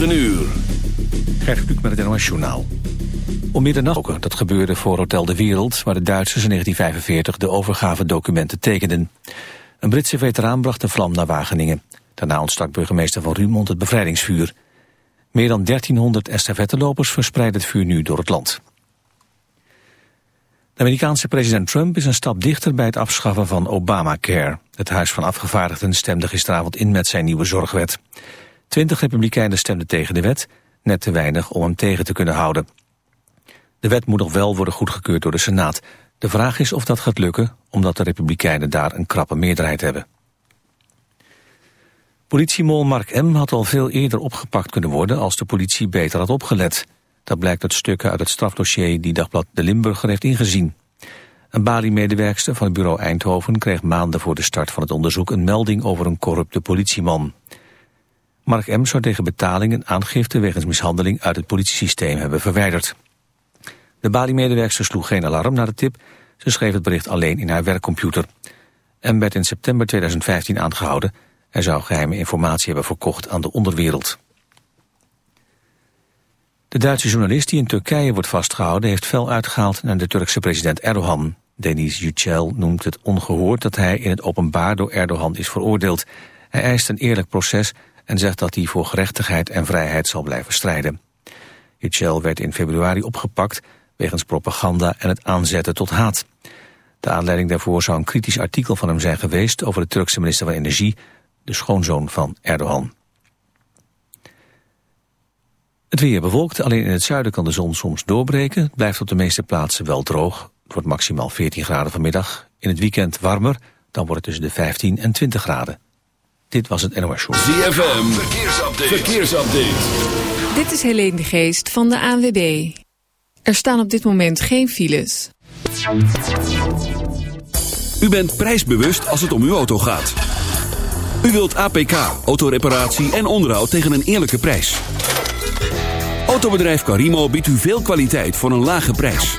9 uur. Gert Kluk met het NOS Journaal. Om middernacht, dat gebeurde voor Hotel de Wereld... waar de Duitsers in 1945 de overgave-documenten tekenden. Een Britse veteraan bracht de vlam naar Wageningen. Daarna ontstak burgemeester van Rumond het bevrijdingsvuur. Meer dan 1300 estafettelopers verspreiden het vuur nu door het land. De Amerikaanse president Trump is een stap dichter bij het afschaffen van Obamacare. Het Huis van Afgevaardigden stemde gisteravond in met zijn nieuwe zorgwet. Twintig republikeinen stemden tegen de wet, net te weinig om hem tegen te kunnen houden. De wet moet nog wel worden goedgekeurd door de Senaat. De vraag is of dat gaat lukken, omdat de republikeinen daar een krappe meerderheid hebben. Politiemol Mark M. had al veel eerder opgepakt kunnen worden als de politie beter had opgelet. Dat blijkt uit stukken uit het strafdossier die Dagblad De Limburger heeft ingezien. Een Bali-medewerkster van het bureau Eindhoven kreeg maanden voor de start van het onderzoek een melding over een corrupte politieman. Mark M. zou tegen betaling een aangifte wegens mishandeling uit het politiesysteem hebben verwijderd. De Bali-medewerkster sloeg geen alarm naar de tip. Ze schreef het bericht alleen in haar werkcomputer. M werd in september 2015 aangehouden. Hij zou geheime informatie hebben verkocht aan de onderwereld. De Duitse journalist die in Turkije wordt vastgehouden... heeft fel uitgehaald naar de Turkse president Erdogan. Denis Yücel noemt het ongehoord dat hij in het openbaar door Erdogan is veroordeeld. Hij eist een eerlijk proces en zegt dat hij voor gerechtigheid en vrijheid zal blijven strijden. Yücel werd in februari opgepakt wegens propaganda en het aanzetten tot haat. De aanleiding daarvoor zou een kritisch artikel van hem zijn geweest over de Turkse minister van Energie, de schoonzoon van Erdogan. Het weer bewolkt, alleen in het zuiden kan de zon soms doorbreken. Het blijft op de meeste plaatsen wel droog. Het wordt maximaal 14 graden vanmiddag. In het weekend warmer, dan wordt het tussen de 15 en 20 graden. Dit was het NOS Show. ZFM, verkeersupdate. verkeersupdate. Dit is Helene de Geest van de ANWB. Er staan op dit moment geen files. U bent prijsbewust als het om uw auto gaat. U wilt APK, autoreparatie en onderhoud tegen een eerlijke prijs. Autobedrijf Carimo biedt u veel kwaliteit voor een lage prijs.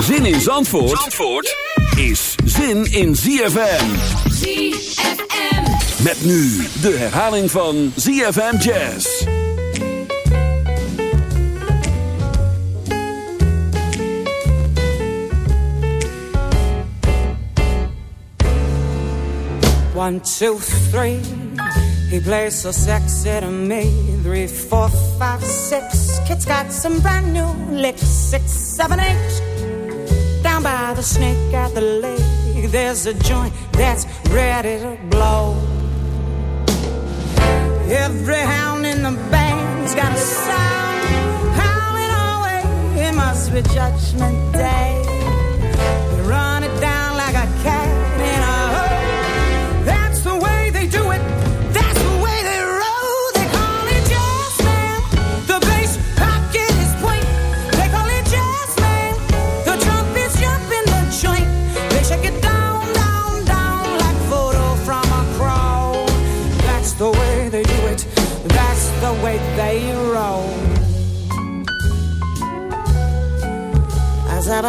Zin in Zandvoort, Zandvoort is zin in ZFM. ZFM. Met nu de herhaling van ZFM Jazz. One, two, three. He plays so sexy to me. Three, four, five, six. Kid's got some brand new licks. Six, seven, eight. Down by the snake at the lake, there's a joint that's ready to blow. Every hound in the band's got a sound away. It must be Judgment Day.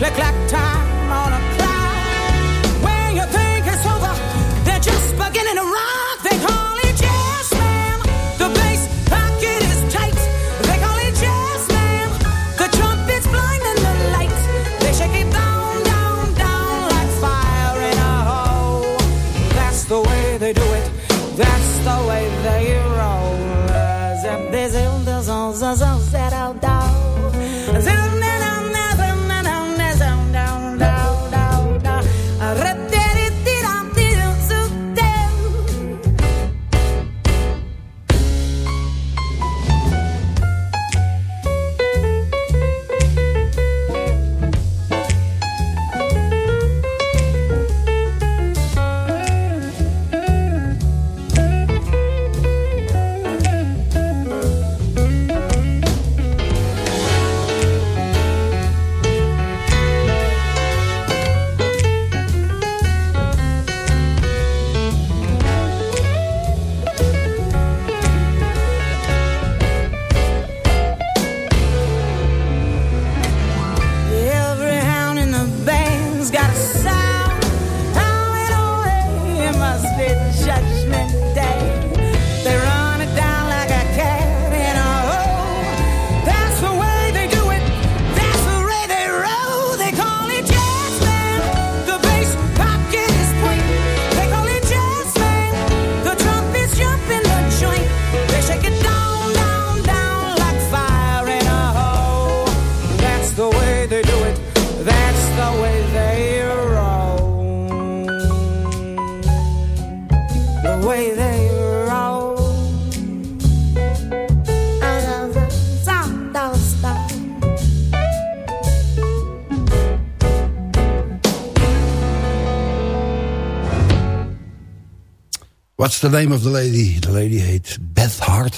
clack clack time. The name of the lady? De lady heet Beth Hart.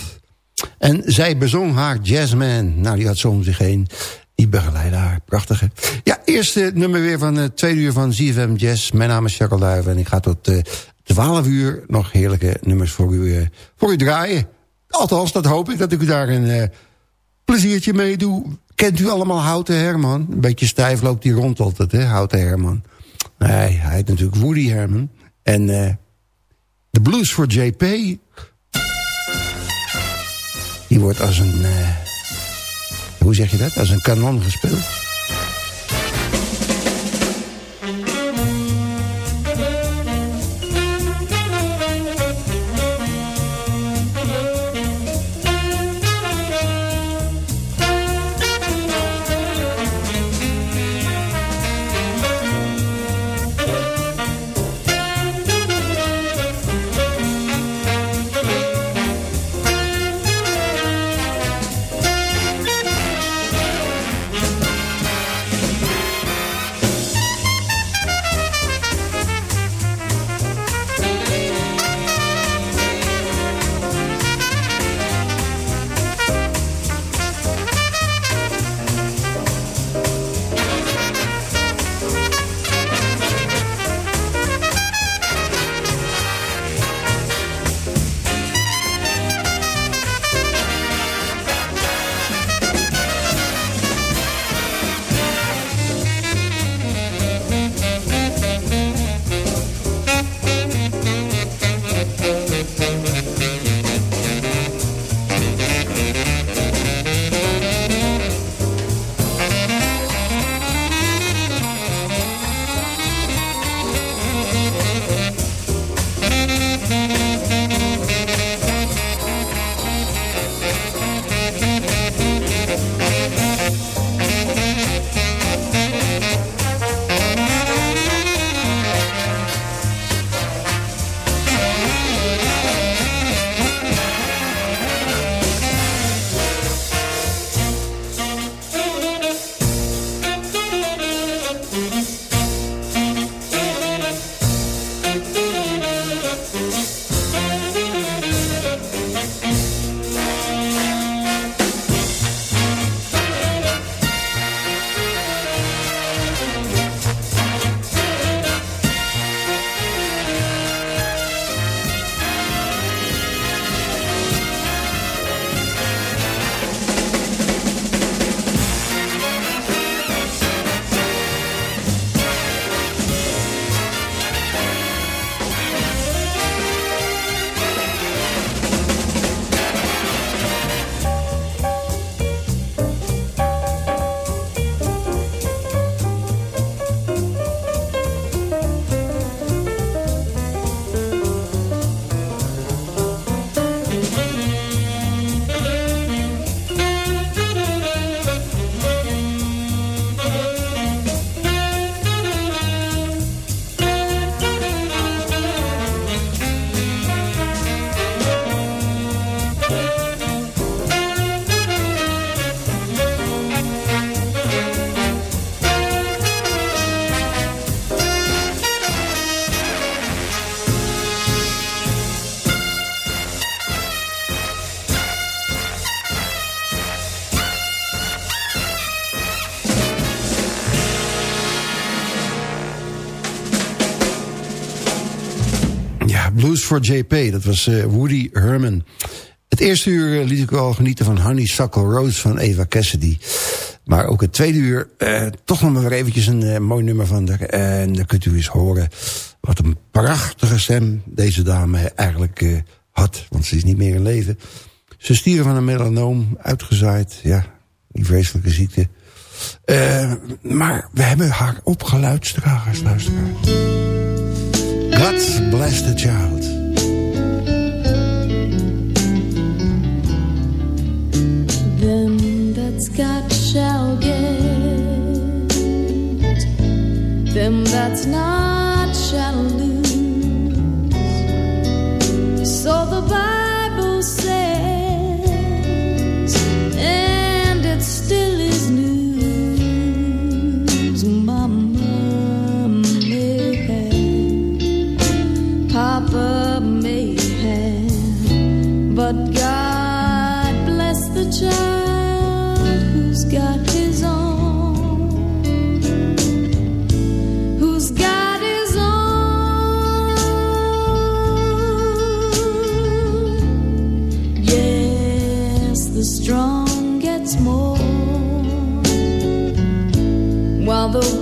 En zij bezong haar jazzman. Nou, die had zo om zich heen. Die begeleidde haar. Prachtige. Ja, eerste nummer weer van het tweede uur van ZFM Jazz. Mijn naam is Jacques Duiven en ik ga tot uh, 12 uur nog heerlijke nummers voor u, uh, voor u draaien. Althans, dat hoop ik dat ik u daar een uh, pleziertje mee doe. Kent u allemaal Houten Herman? Een beetje stijf loopt hij rond altijd, hè, Houten Herman. Nee, hij heet natuurlijk Woody Herman. En de blues voor JP. Die wordt als een... Uh, hoe zeg je dat? Als een kanon gespeeld. For JP. Dat was uh, Woody Herman. Het eerste uur uh, liet ik al genieten van Honeysuckle Rose van Eva Cassidy. Maar ook het tweede uur, uh, toch nog maar weer eventjes een mooi nummer van haar. En dan kunt u eens horen wat een prachtige stem deze dame eigenlijk had. Want ze is niet meer in leven. Ze stieren van een melanoom, uitgezaaid. Ja, die vreselijke ziekte. Maar we hebben haar opgeluidstragers, luisteraars. God bless the child. That's got shall get. Them that's not shall lose. So the Bible the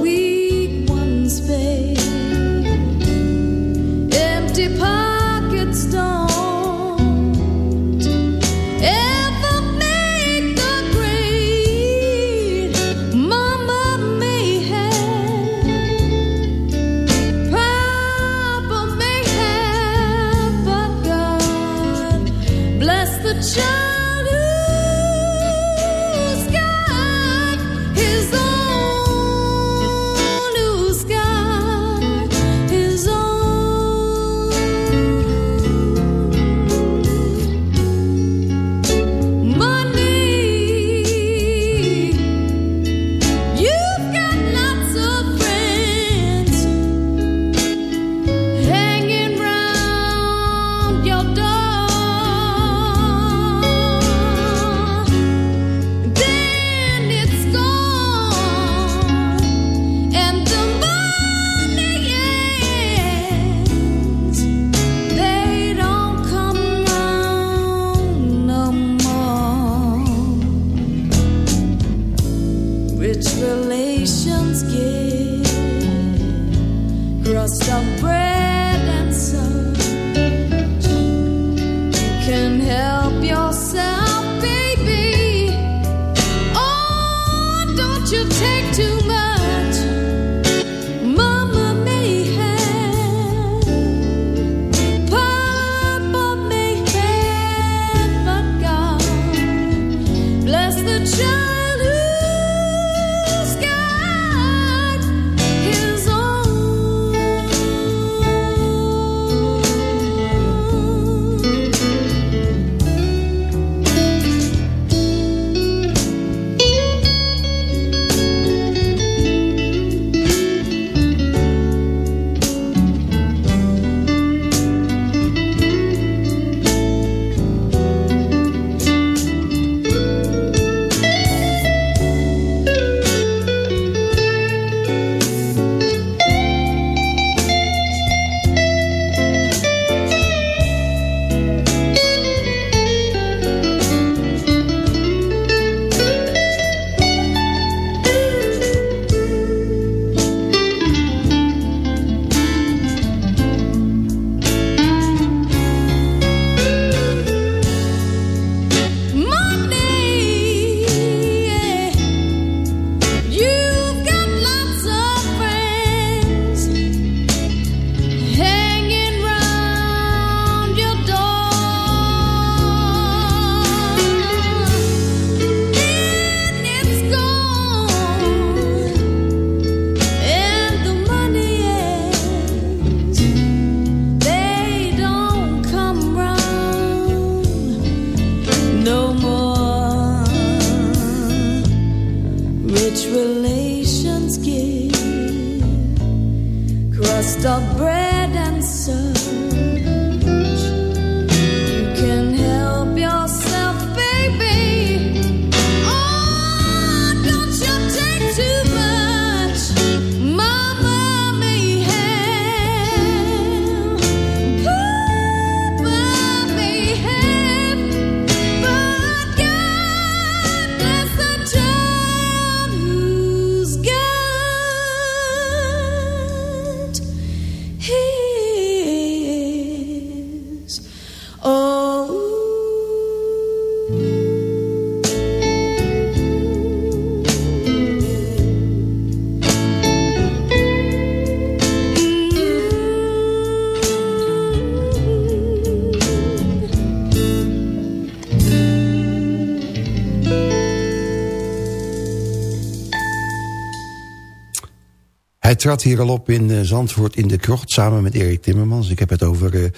Hij trad hier al op in uh, Zandvoort in de krocht samen met Erik Timmermans. Ik heb het over uh,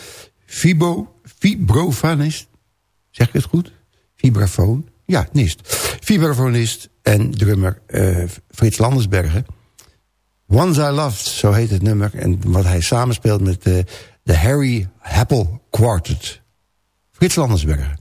Fibo, Fibrofanist. Zeg ik het goed? Vibrafoon? Ja, nist. Vibrafonist en drummer uh, Frits Landersbergen. Once I Loved, zo heet het nummer. En wat hij samenspeelt met de Harry Happel Quartet. Frits Landersbergen.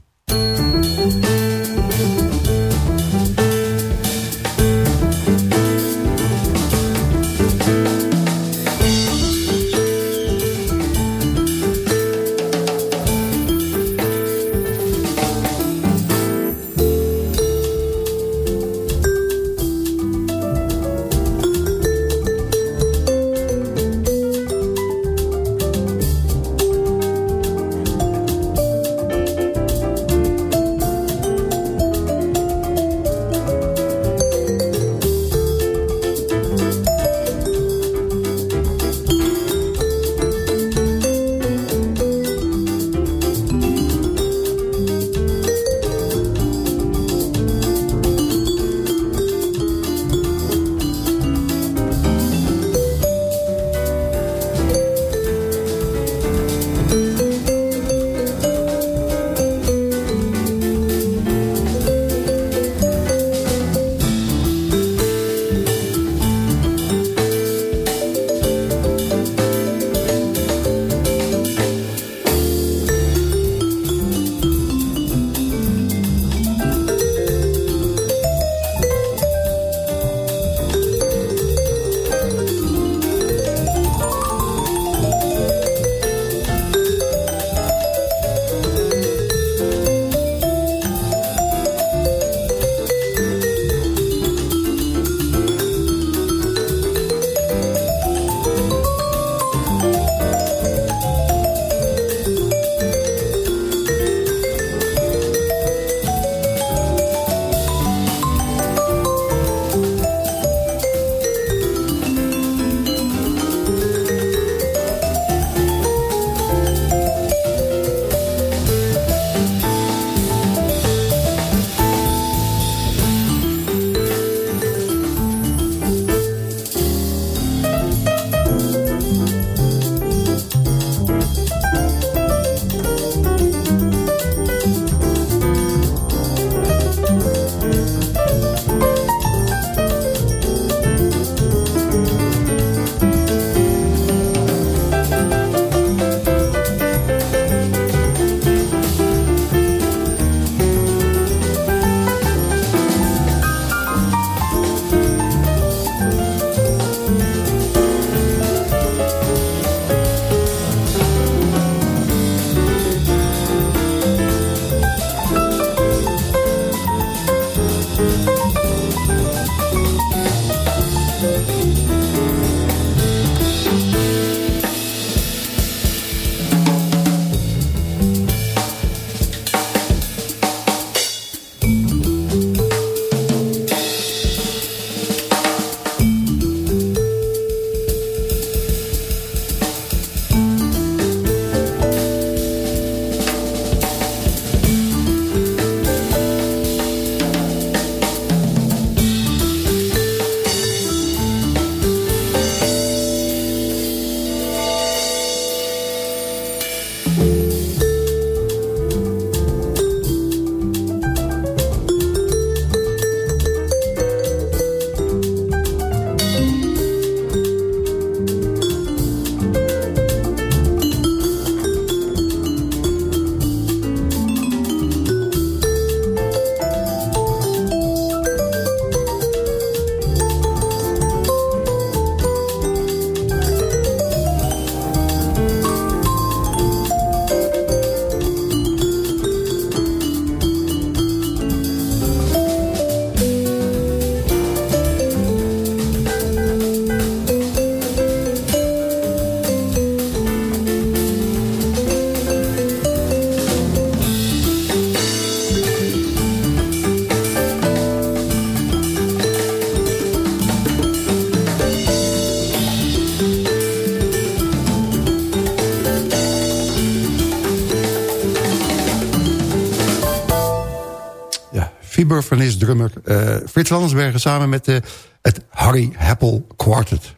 Frits samen met uh, het Harry Happel Quartet.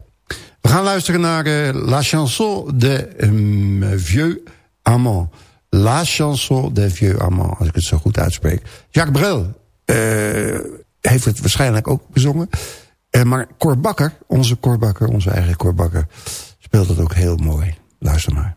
We gaan luisteren naar uh, La Chanson de Vieux Amant. La Chanson de Vieux Amant, als ik het zo goed uitspreek. Jacques Brel uh, heeft het waarschijnlijk ook bezongen. Uh, maar Cor Bakker, onze Cor Bakker, onze eigen Cor Bakker... speelt het ook heel mooi. Luister maar.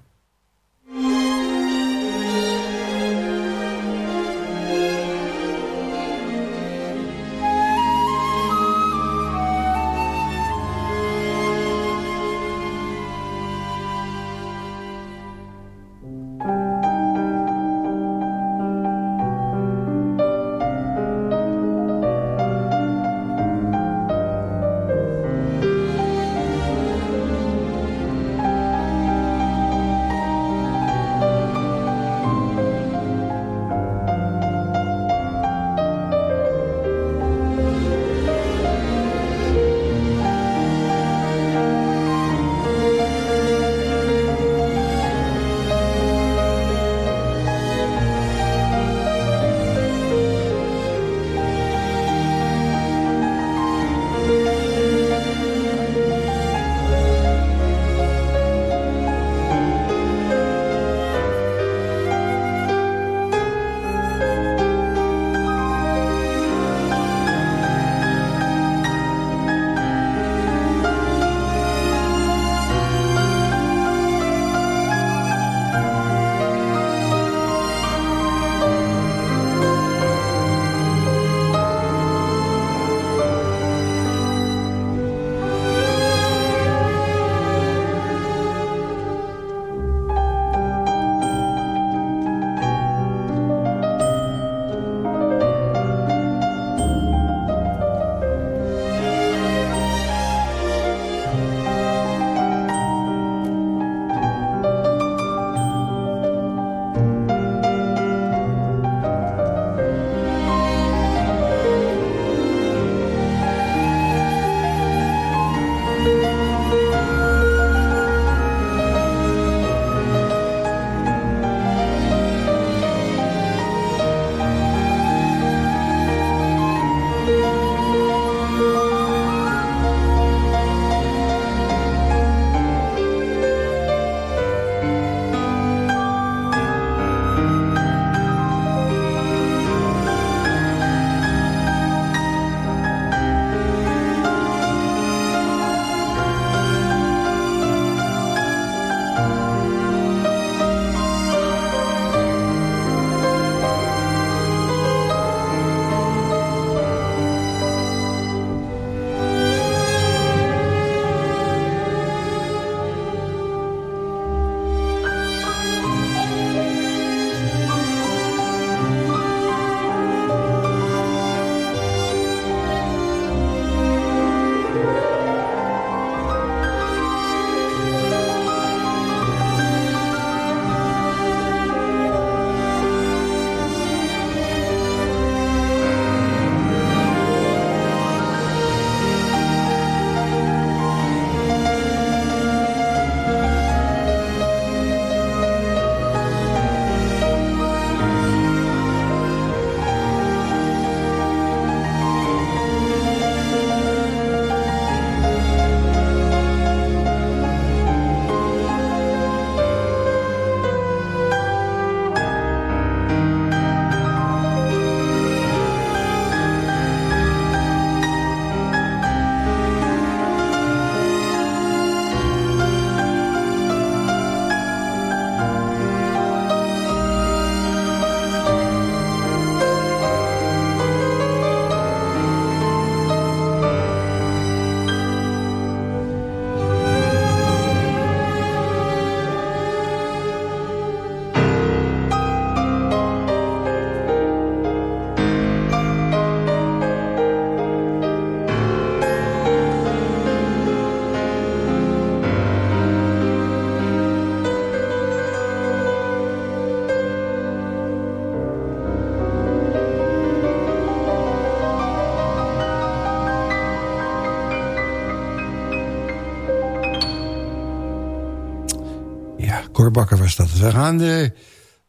Bakker was dat. We gaan uh,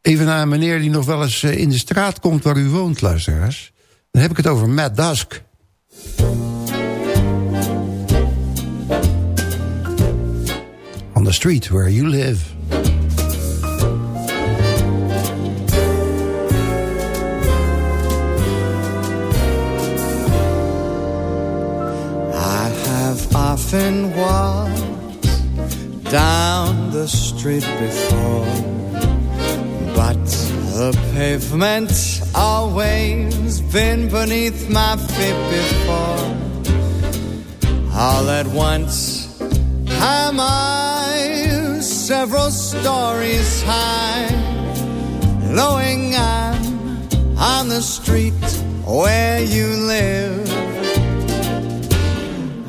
even naar een meneer die nog wel eens uh, in de straat komt waar u woont, luisteraars. Dan heb ik het over Matt Dusk. the street where you live. I have often walked down the street before, but the pavement always been beneath my feet before. All at once, am I several stories high, knowing I'm on the street where you live.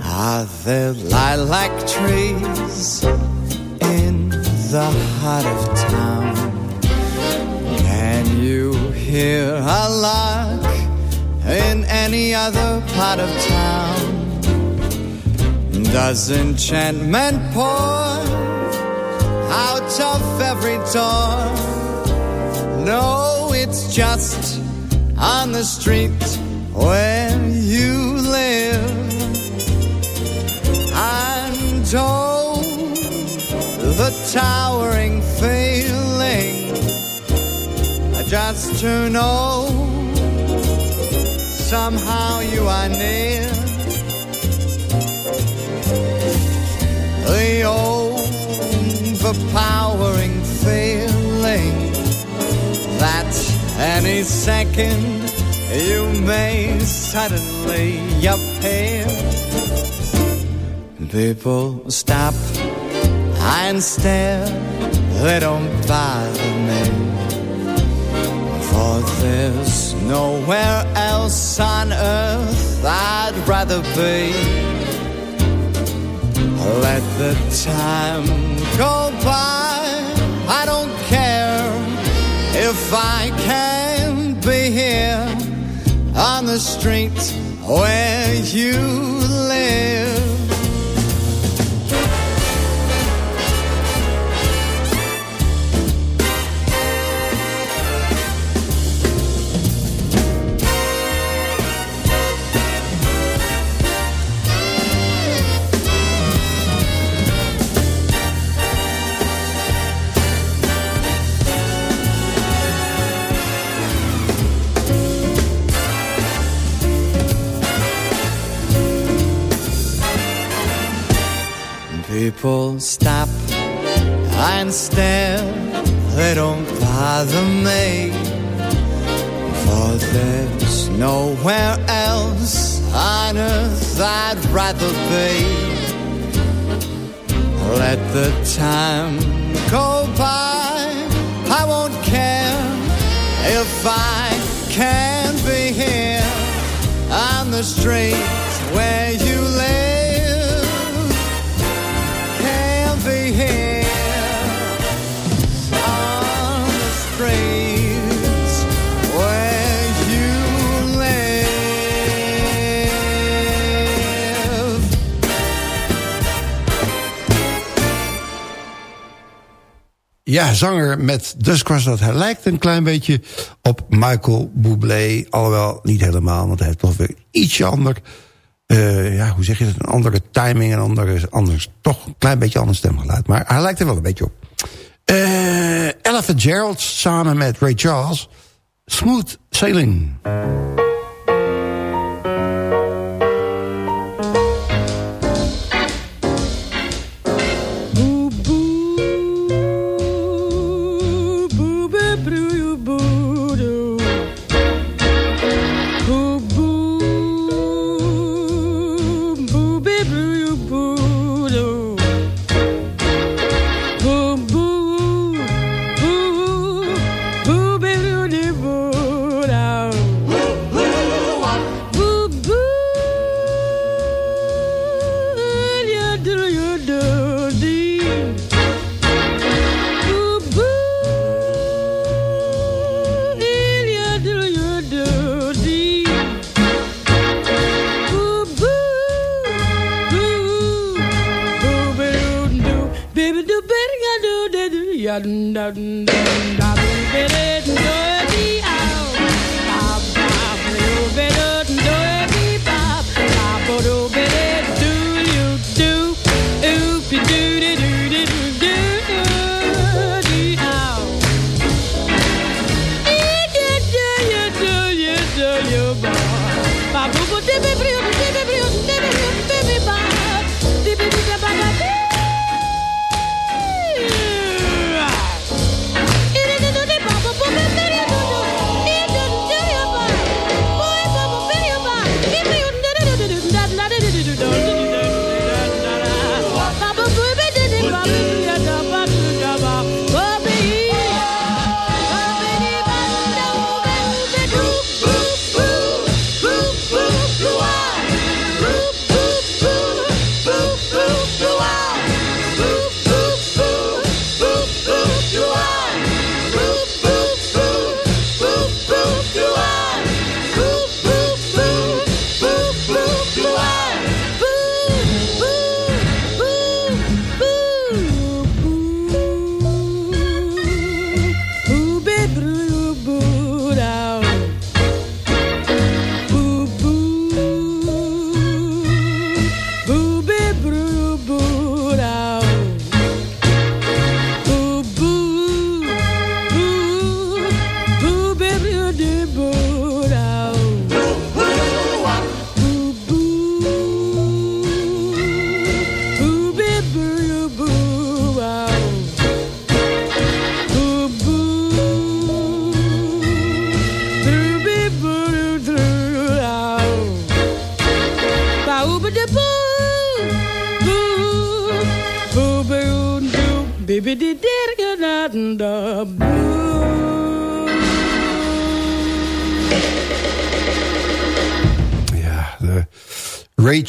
Are there lilac trees the heart of town? Can you hear a lark in any other part of town? Does enchantment pour out of every door? No, it's just on the street where towering feeling just to know somehow you are near. The overpowering feeling that any second you may suddenly appear. People stop and stare, they don't bother me. For there's nowhere else on earth I'd rather be. Let the time go by, I don't care if I can be here on the street where you live. People stop and stare, they don't bother me. For there's nowhere else on earth I'd rather be. Let the time go by, I won't care if I can't be here on the street where you Ja, zanger met Dusk was dat. Hij lijkt een klein beetje op Michael Bublé. Alhoewel niet helemaal, want hij heeft toch weer ietsje ander... eh, ja, hoe zeg je dat? Een andere timing en andere, anders, toch een klein beetje ander stemgeluid. Maar hij lijkt er wel een beetje op. Eh Ella Fitzgerald samen met Ray Charles. Smooth Sailing.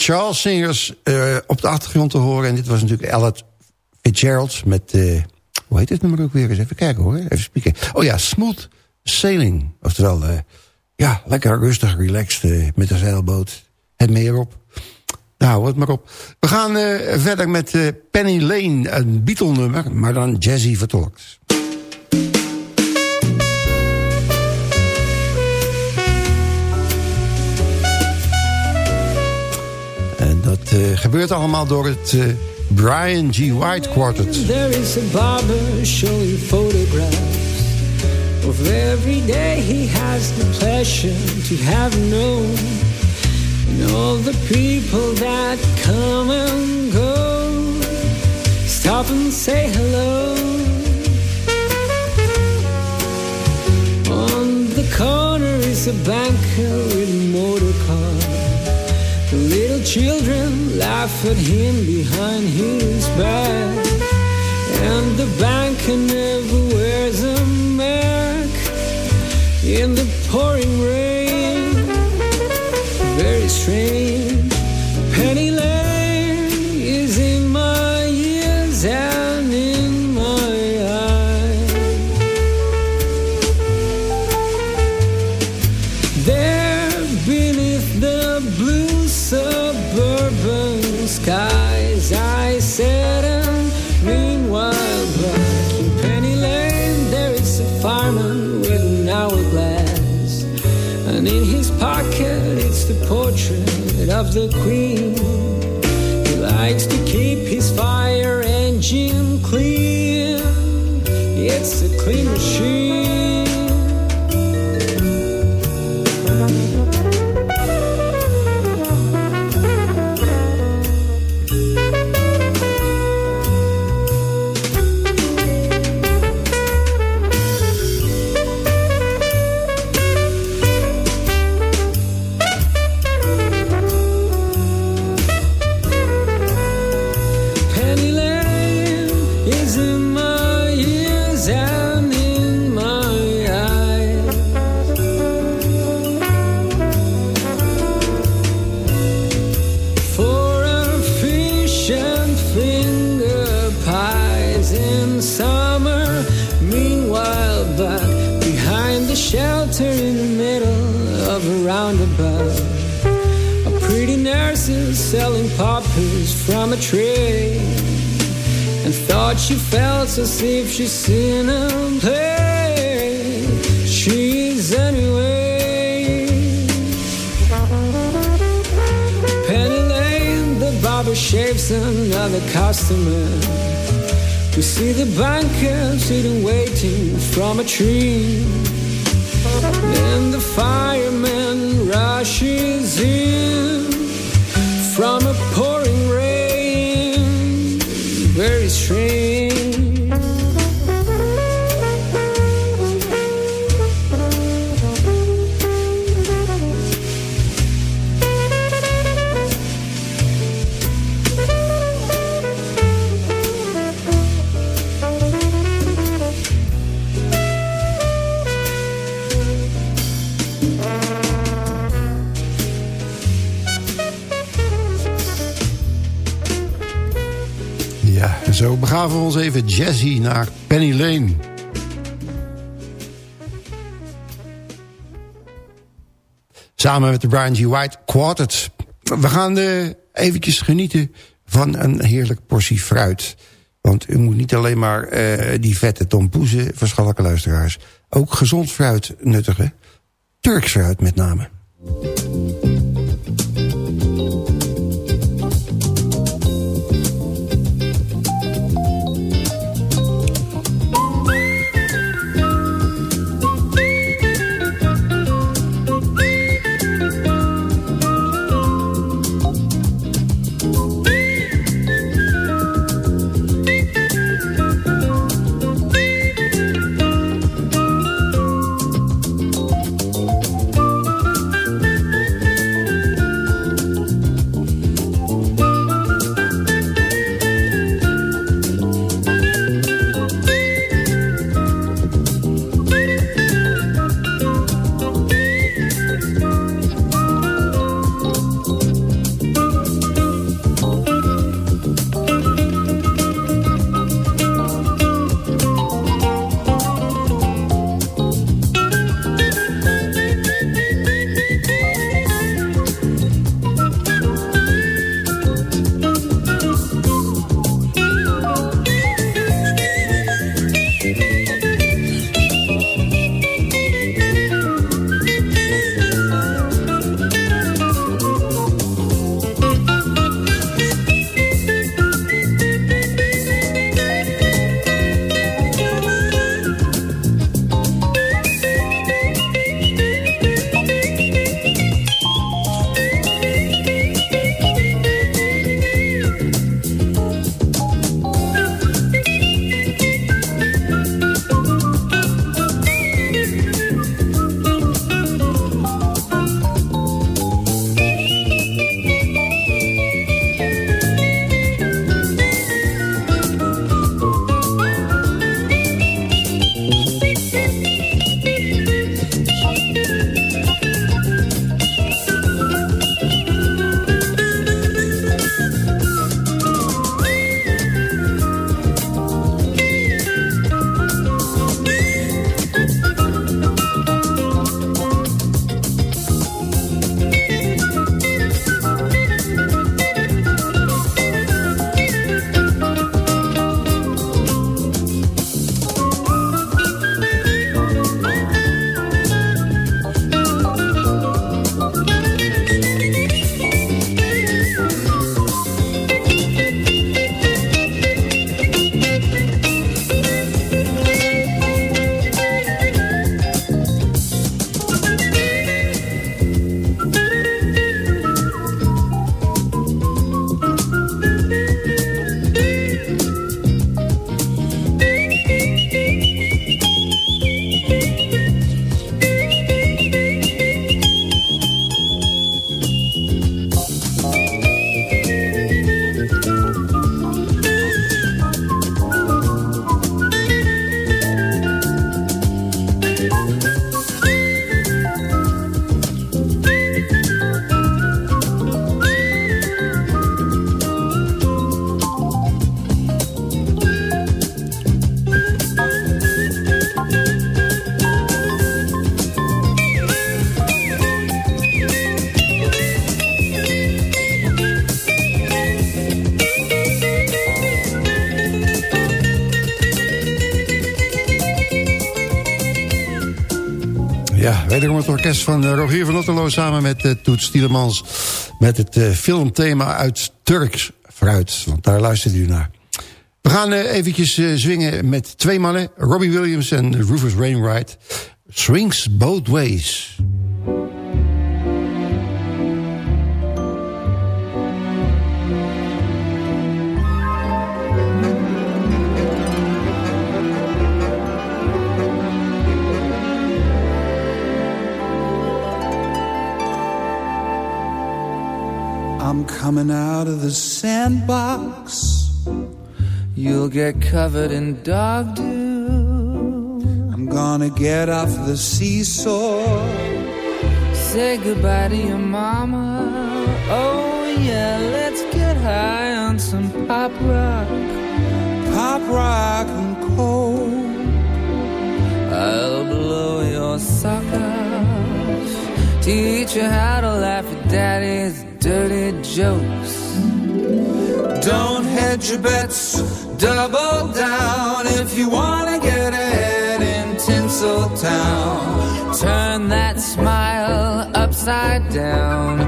Charles zingers eh, op de achtergrond te horen. En dit was natuurlijk Elliot Fitzgerald met... eh, hoe heet het nummer ook weer eens? Even kijken hoor, even spieken. Oh ja, Smooth Sailing. Oftewel, eh, ja, lekker rustig, relaxed met de zeilboot. Het meer op. Nou, wat maar op. We gaan verder met Penny Lane, een Beatle-nummer, maar dan jazzy vertolkt. Dat eh, gebeurt allemaal door het eh, Brian G. White Quartet. There is a barber showing photographs of every day he has the pleasure to have known. And all the people that come and go. Stop and say hello. On the corner is a banker with a motor car. Little children laugh at him behind his back. And the banker never wears a mask in the pouring rain. Very strange. Of the queen. He likes to keep his fire engine clean. It's a clean machine ons even jazzy naar Penny Lane. Samen met de Brian G. White Quartet. We gaan uh, eventjes genieten van een heerlijk portie fruit. Want u moet niet alleen maar uh, die vette tompoezen verschalken luisteraars. Ook gezond fruit nuttigen. Turks fruit met name. Wederom het orkest van eh, Rogier van Otterlo... samen met uh, Toet Stielemans... met het uh, filmthema uit Turks fruit. Want daar luistert u naar. We gaan eventjes zwingen met twee mannen. Robbie Williams en Rufus Wainwright. Swings Both Ways. I'm coming out of the sandbox. You'll get covered in dog dew. I'm gonna get off the seesaw. Say goodbye to your mama. Oh yeah, let's get high on some pop rock. Pop rock and coal. I'll blow your sock. Teach you how to laugh at daddy's dirty jokes. Don't hedge your bets, double down if you wanna get ahead in Tinseltown. Turn that smile upside down.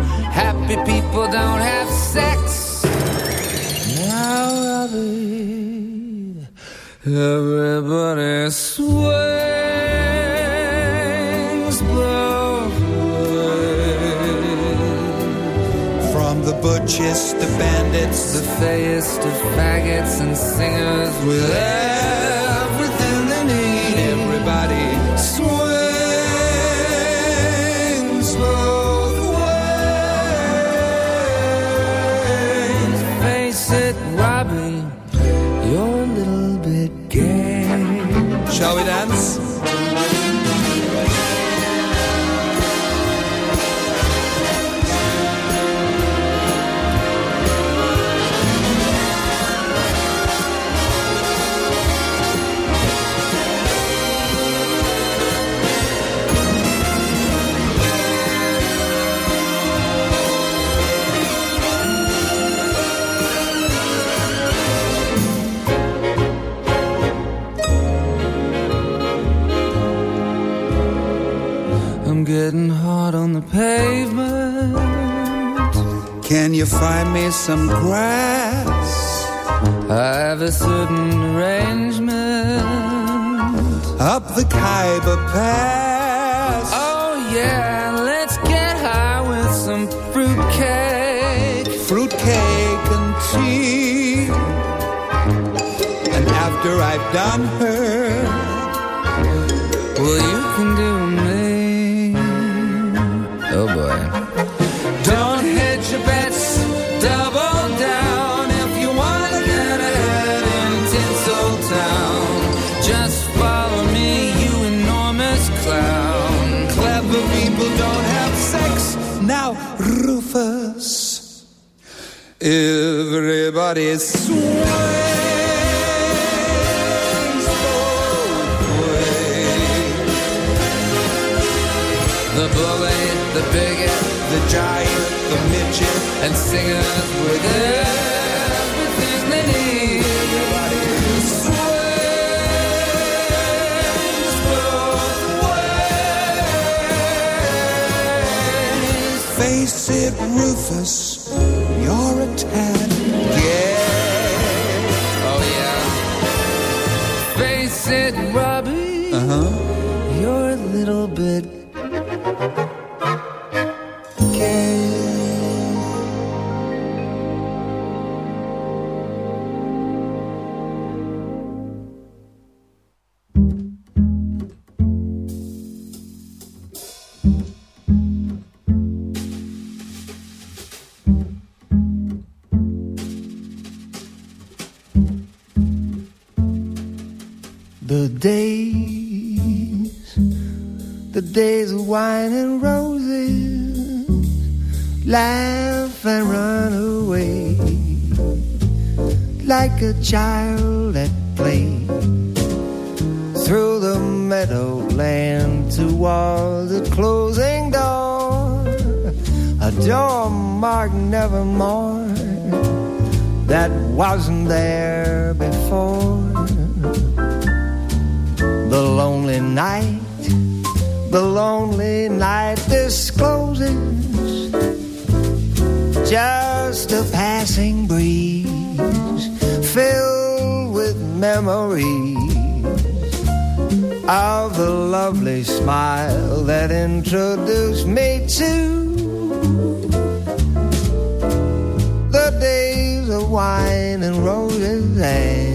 Happy people don't have sex. Now, Robbie, everybody swear. the bandits, the fayest of faggots and singers with everything getting hard on the pavement. Can you find me some grass? I have a certain arrangement up the Khyber Pass. Oh yeah, let's get high with some fruitcake, fruitcake and tea. And after I've done her, everybody sway. The bully, the bigot, the giant, the midget, and singers with everything they need. Everybody sways both ways. Face it, Rufus, you're a tad gay. Oh yeah. Face it, Robbie. Uh huh. You're a little bit child of wine and roses and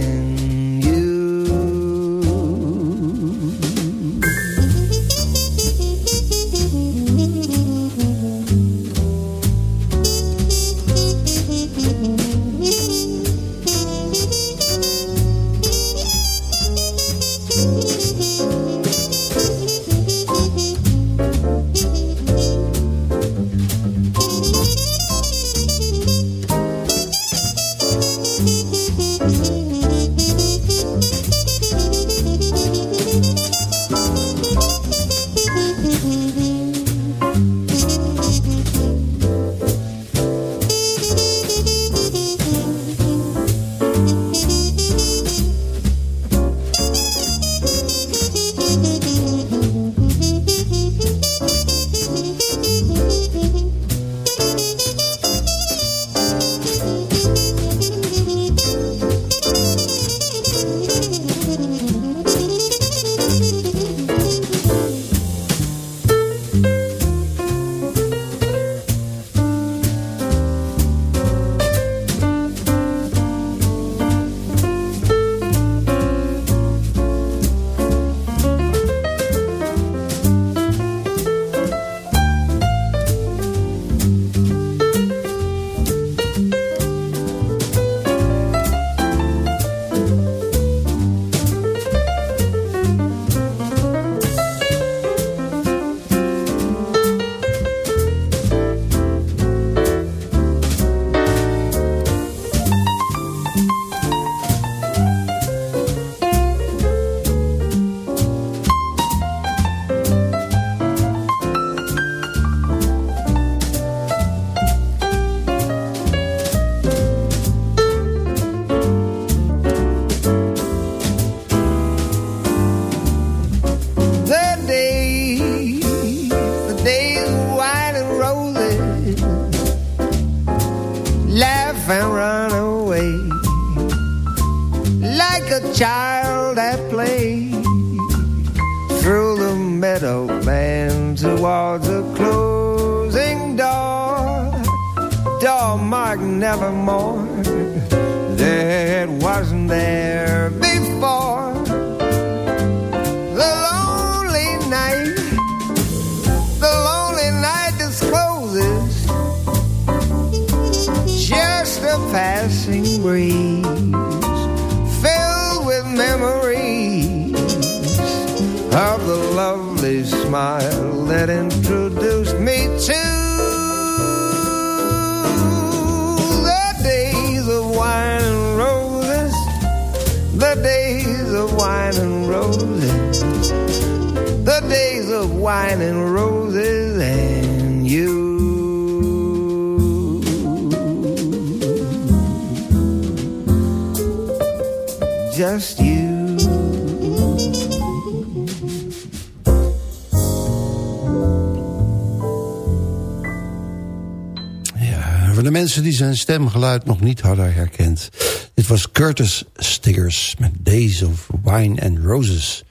stemgeluid nog niet hadden herkend. Dit was Curtis Stiggers met Days of Wine and Roses.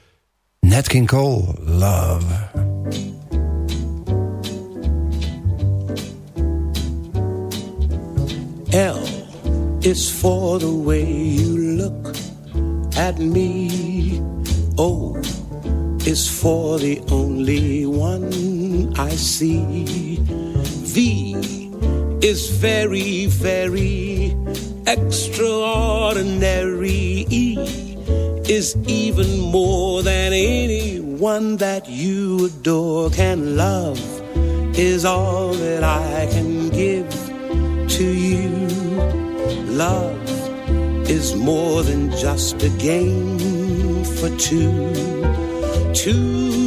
Nat King Cole, Love. L is for the way you look at me. O is for the only one I see. V is very, very extraordinary. Is even more than anyone that you adore can love is all that I can give to you. Love is more than just a game for two. Two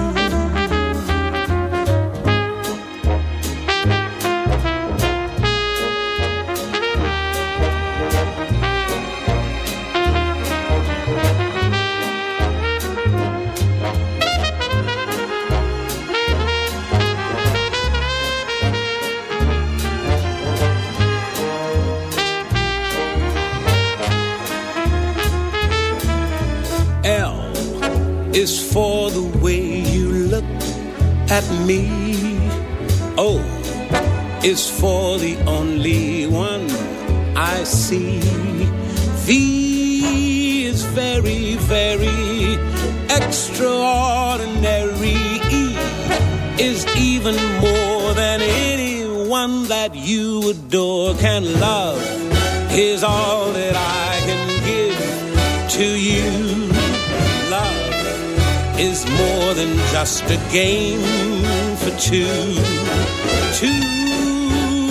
Me. Oh, o is for the only one I see. V is very, very extraordinary. E is even more than anyone that you adore can love. Is all than just a game for two. Two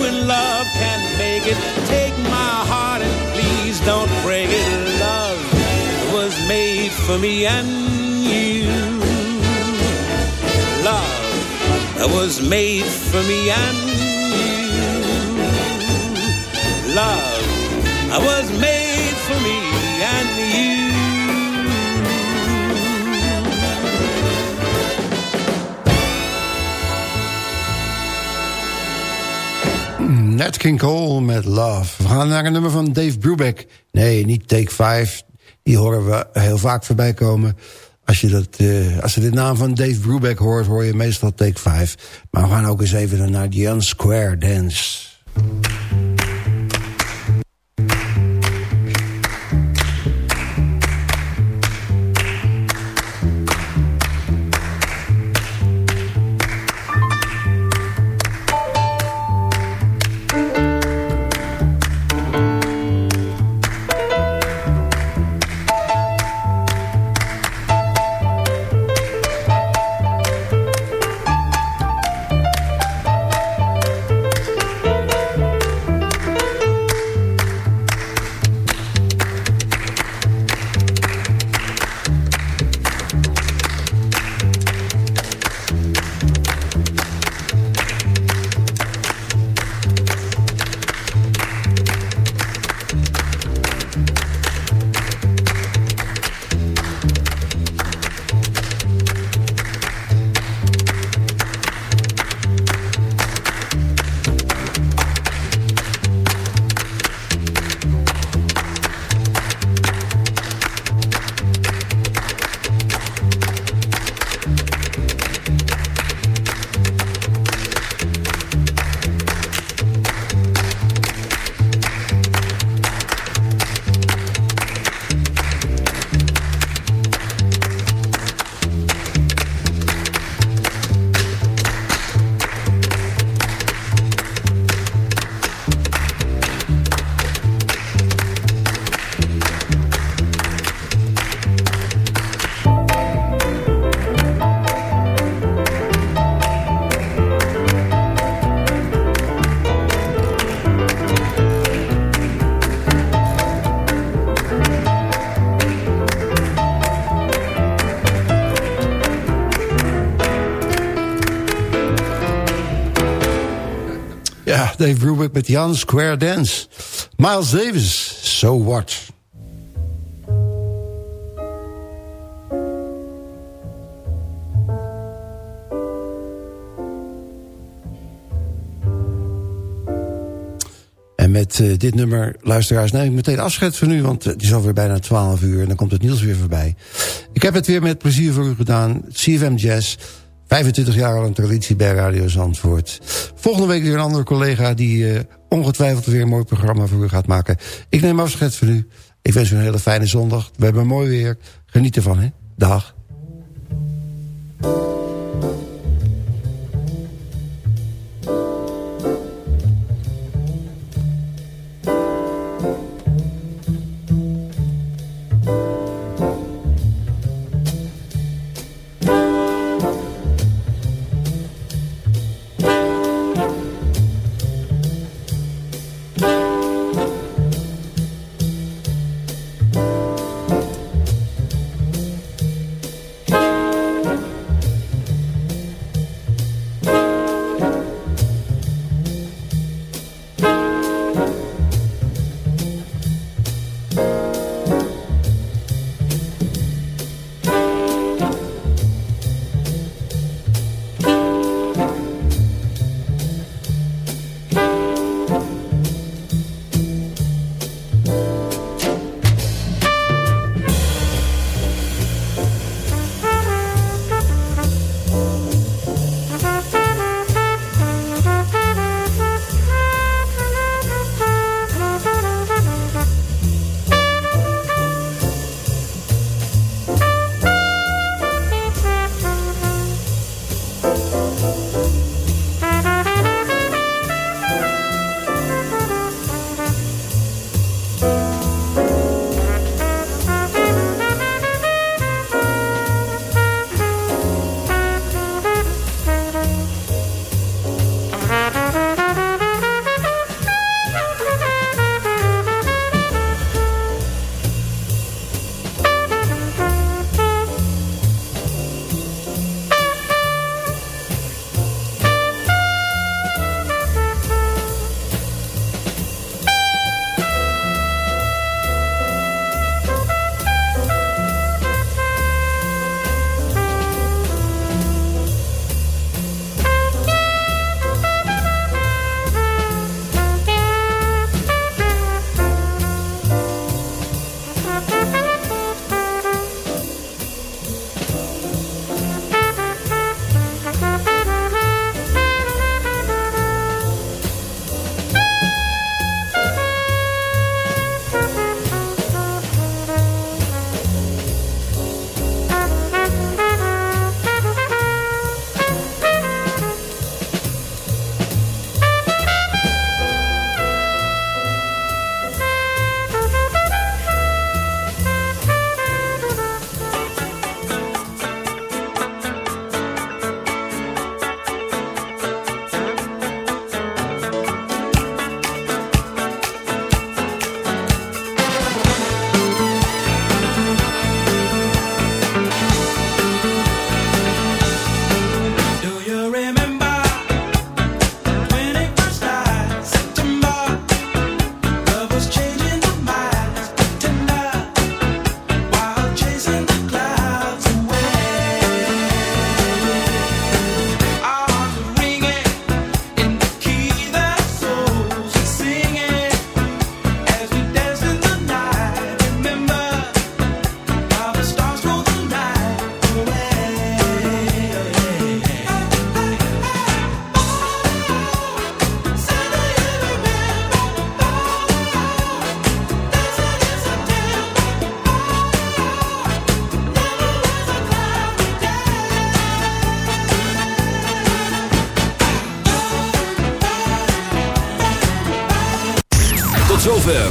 in love can't make it. Take my heart and please don't break it. Love was made for me and you. Love was made for me and you. Love was made for me and you. Nat King Cole met Love. We gaan naar een nummer van Dave Brubeck. Nee, niet Take 5. Die horen we heel vaak voorbij komen. Als je, dat, uh, als je de naam van Dave Brubeck hoort, hoor je meestal Take 5. Maar we gaan ook eens even naar The Unsquare Dance. Dave Brubeck met Jan Square Dance. Miles Davis, So What? En met uh, dit nummer, luisteraars, neem ik meteen afscheid van u... want het is alweer bijna 12 uur en dan komt het nieuws weer voorbij. Ik heb het weer met plezier voor u gedaan. CFM Jazz, 25 jaar al een traditie bij Radio Zandvoort. Volgende week weer een andere collega die uh, ongetwijfeld weer een mooi programma voor u gaat maken. Ik neem afscheid van u. Ik wens u een hele fijne zondag. We hebben mooi weer. Geniet ervan, hè. Dag.